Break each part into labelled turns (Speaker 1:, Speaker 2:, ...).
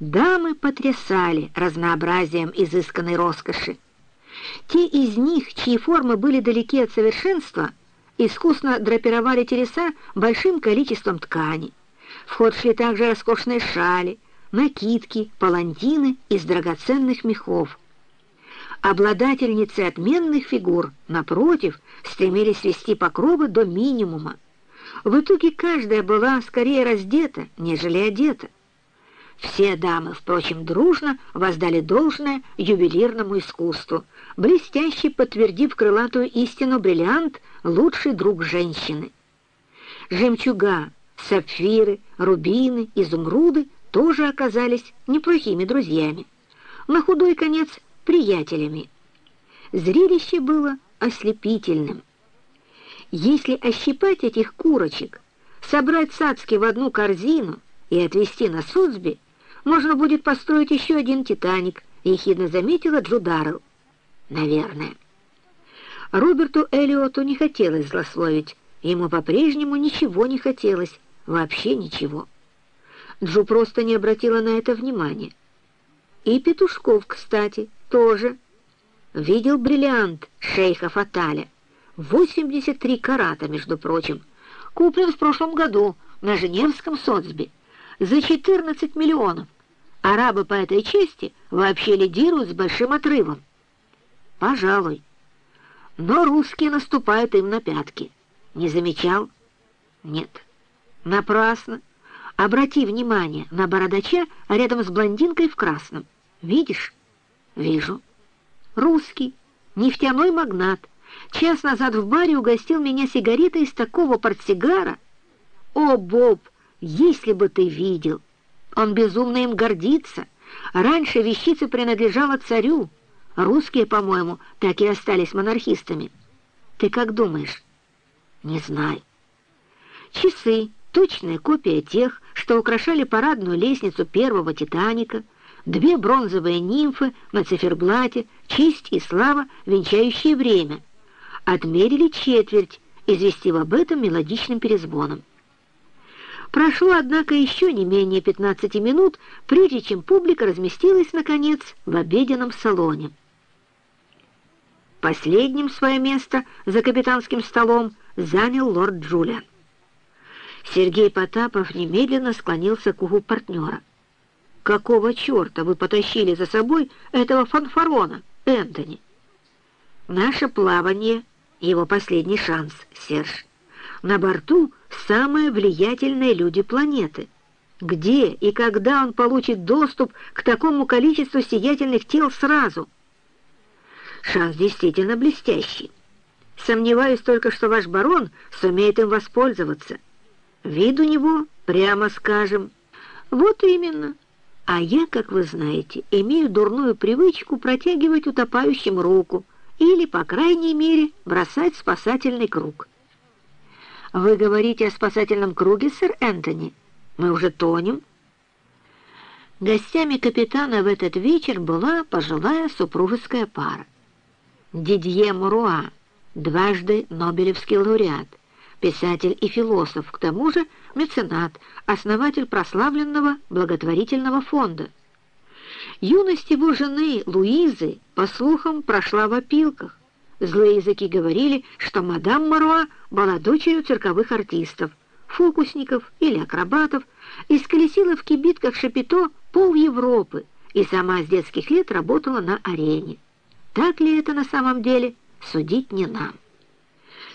Speaker 1: Дамы потрясали разнообразием изысканной роскоши. Те из них, чьи формы были далеки от совершенства, искусно драпировали телеса большим количеством ткани. В ход шли также роскошные шали, накидки, палантины из драгоценных мехов. Обладательницы отменных фигур, напротив, стремились свести покровы до минимума. В итоге каждая была скорее раздета, нежели одета. Все дамы, впрочем, дружно воздали должное ювелирному искусству, блестяще подтвердив крылатую истину бриллиант — лучший друг женщины. Жемчуга, сапфиры, рубины, изумруды тоже оказались неплохими друзьями. На худой конец — приятелями. Зрелище было ослепительным. Если ощипать этих курочек, собрать цацки в одну корзину и отвезти на Судсби, можно будет построить еще один «Титаник», ехидно заметила Джо Даррелл. Наверное. Роберту Эллиоту не хотелось злословить, ему по-прежнему ничего не хотелось, вообще ничего. Джу просто не обратила на это внимания. И Петушков, кстати, тоже. Видел бриллиант шейха Фаталя. 83 карата, между прочим. Куплен в прошлом году на Женевском соцбе за 14 миллионов. Арабы по этой чести вообще лидируют с большим отрывом. Пожалуй. Но русские наступают им на пятки. Не замечал? Нет. Напрасно. Обрати внимание на бородача рядом с блондинкой в красном. Видишь? Вижу. Русский, нефтяной магнат. Час назад в баре угостил меня сигаретой из такого портсигара. О, Боб, если бы ты видел! Он безумно им гордится. Раньше вещица принадлежала царю. Русские, по-моему, так и остались монархистами. Ты как думаешь? Не знаю. Часы, точная копия тех, что украшали парадную лестницу первого «Титаника», две бронзовые нимфы на циферблате, честь и слава, венчающие время. Отмерили четверть, известив об этом мелодичным перезвоном. Прошло, однако, еще не менее 15 минут, прежде чем публика разместилась, наконец, в обеденном салоне. Последним свое место за капитанским столом занял лорд Джулиан. Сергей Потапов немедленно склонился к уху партнера. «Какого черта вы потащили за собой этого фанфарона, Энтони?» «Наше плавание — его последний шанс, Серж. На борту самые влиятельные люди планеты. Где и когда он получит доступ к такому количеству сиятельных тел сразу? Шанс действительно блестящий. Сомневаюсь только, что ваш барон сумеет им воспользоваться. Вид у него, прямо скажем. Вот именно. А я, как вы знаете, имею дурную привычку протягивать утопающим руку или, по крайней мере, бросать спасательный круг. «Вы говорите о спасательном круге, сэр Энтони? Мы уже тонем?» Гостями капитана в этот вечер была пожилая супружеская пара. Дидье Муруа, дважды Нобелевский лауреат, писатель и философ, к тому же меценат, основатель прославленного благотворительного фонда. Юность его жены Луизы, по слухам, прошла в опилках. Злые языки говорили, что мадам Маруа была дочерью цирковых артистов, фокусников или акробатов, и сколесила в кибитках Шапито пол Европы и сама с детских лет работала на арене. Так ли это на самом деле, судить не нам.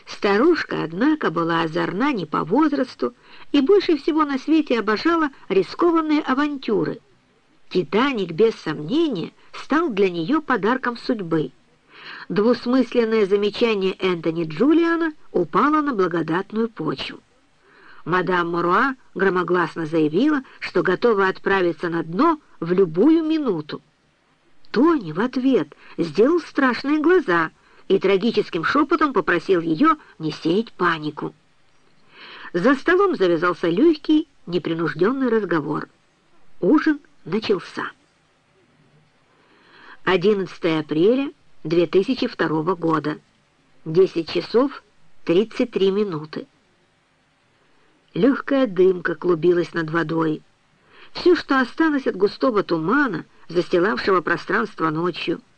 Speaker 1: Старушка, однако, была озорна не по возрасту и больше всего на свете обожала рискованные авантюры. «Титаник», без сомнения, стал для нее подарком судьбы — двусмысленное замечание Энтони Джулиана упало на благодатную почву. Мадам Моруа громогласно заявила, что готова отправиться на дно в любую минуту. Тони в ответ сделал страшные глаза и трагическим шепотом попросил ее не сеять панику. За столом завязался легкий, непринужденный разговор. Ужин начался. 11 апреля 2002 года. 10 часов 33 минуты. Легкая дымка клубилась над водой. все, что осталось от густого тумана, застилавшего пространство ночью —